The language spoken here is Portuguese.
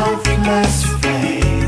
self-less.